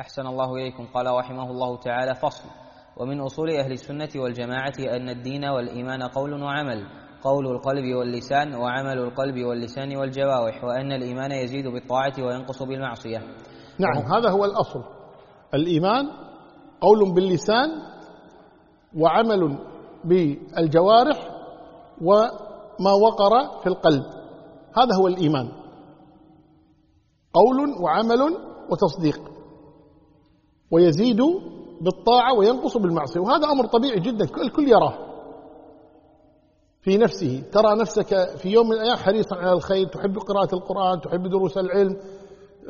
أحسن الله إليكم. قال رحمه الله تعالى فصل. ومن أصول أهل السنة والجماعة أن الدين والإيمان قول وعمل قول القلب واللسان وعمل القلب واللسان والجوارح وأن الإيمان يزيد بالطاعة وينقص بالمعصية. نعم هذا هو الأصل. الإيمان قول باللسان وعمل بالجوارح وما وقر في القلب. هذا هو الإيمان. قول وعمل وتصديق. ويزيد بالطاعة وينقص بالمعصية. وهذا أمر طبيعي جدا. الكل يراه. في نفسه. ترى نفسك في يوم من الأيام حريصا على الخير. تحب قراءة القرآن. تحب دروس العلم.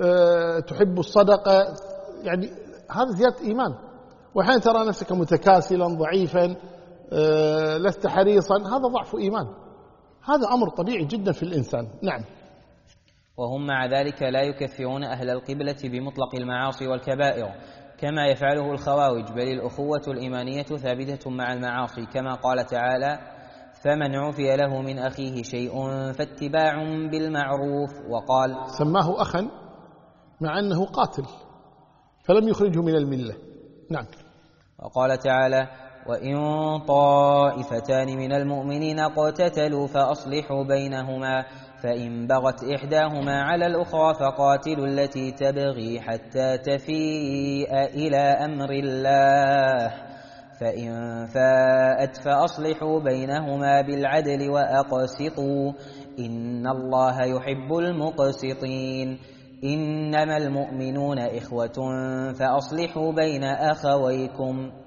أه، تحب الصدقة. يعني هذا زيادة إيمان. وأحيانا ترى نفسك متكاسلا ضعيفا أه، لست حريصا. هذا ضعف إيمان. هذا أمر طبيعي جدا في الإنسان. نعم. وهم مع ذلك لا يكفرون أهل القبلة بمطلق المعاصي والكبائر. كما يفعله الخوارج بل الأخوة الإيمانية ثابتة مع المعاصي كما قال تعالى فمن عفي له من أخيه شيء فاتباع بالمعروف وقال سماه أخا مع أنه قاتل فلم يخرجه من الملة. نعم. وقال تعالى وإن طائفتان من المؤمنين اقتتلوا فأصلحوا بينهما فإن بغت إحداهما على الأخرى فقاتلوا التي تبغي حتى تفيء إلى أمر الله. فإن فاءت فأصلحوا بينهما بالعدل وأقسطوا. إن الله يحب المقسطين. إنما المؤمنون إخوة فأصلحوا بين أخويكم.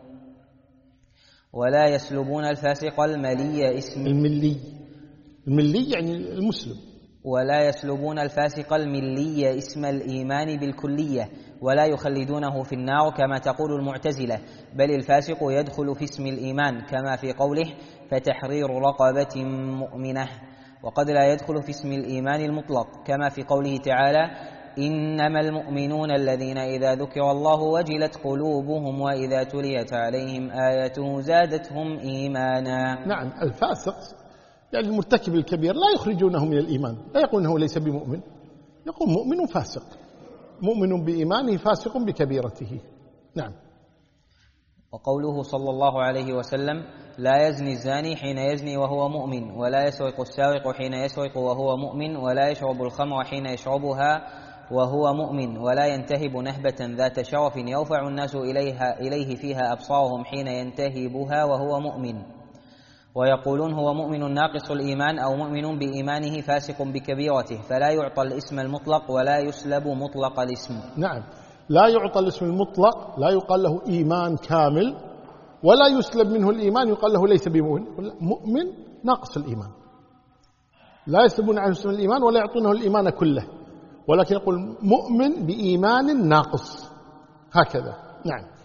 ولا يسلبون الفاسق الملي اسم. الملي. الملي يعني المسلم. ولا يسلبون الفاسق الملي اسم الإيمان بالكلية ولا يخلدونه في النار كما تقول المعتزلة بل الفاسق يدخل في اسم الإيمان كما في قوله فتحرير رقبة مؤمنة. وقد لا يدخل في اسم الإيمان المطلق كما في قوله تعالى إنما المؤمنون الذين إذا ذكر الله وجلت قلوبهم وإذا تليت عليهم آياته زادتهم إيمانا. نعم الفاسق يعني المرتكب الكبير لا يخرجونه من الإيمان لا يقول أنه ليس بمؤمن. يقول مؤمن فاسق مؤمن بإيمانه فاسق بكبيرته. نعم. وقوله صلى الله عليه وسلم لا يزني الزاني حين يزني وهو مؤمن ولا يسرق السارق حين يسرق وهو مؤمن ولا يشرب الخمر حين يشربها وهو مؤمن ولا ينتهب نهبة ذات شرف يرفع الناس إليها إليه فيها أبصارهم حين ينتهبها وهو مؤمن. ويقولون هو مؤمن ناقص الإيمان أو مؤمن بإيمانه فاسق بكبيرته فلا يعطى الاسم المطلق ولا يسلب مطلق الاسم. نعم. لا يعطى الاسم المطلق لا يقال له إيمان كامل ولا يسلب منه الإيمان يقال له ليس بمؤمن. مؤمن ناقص الإيمان. لا يسلبون عنه اسم الإيمان ولا يعطونه الإيمان كله. ولكن يقول مؤمن بإيمان ناقص. هكذا. نعم.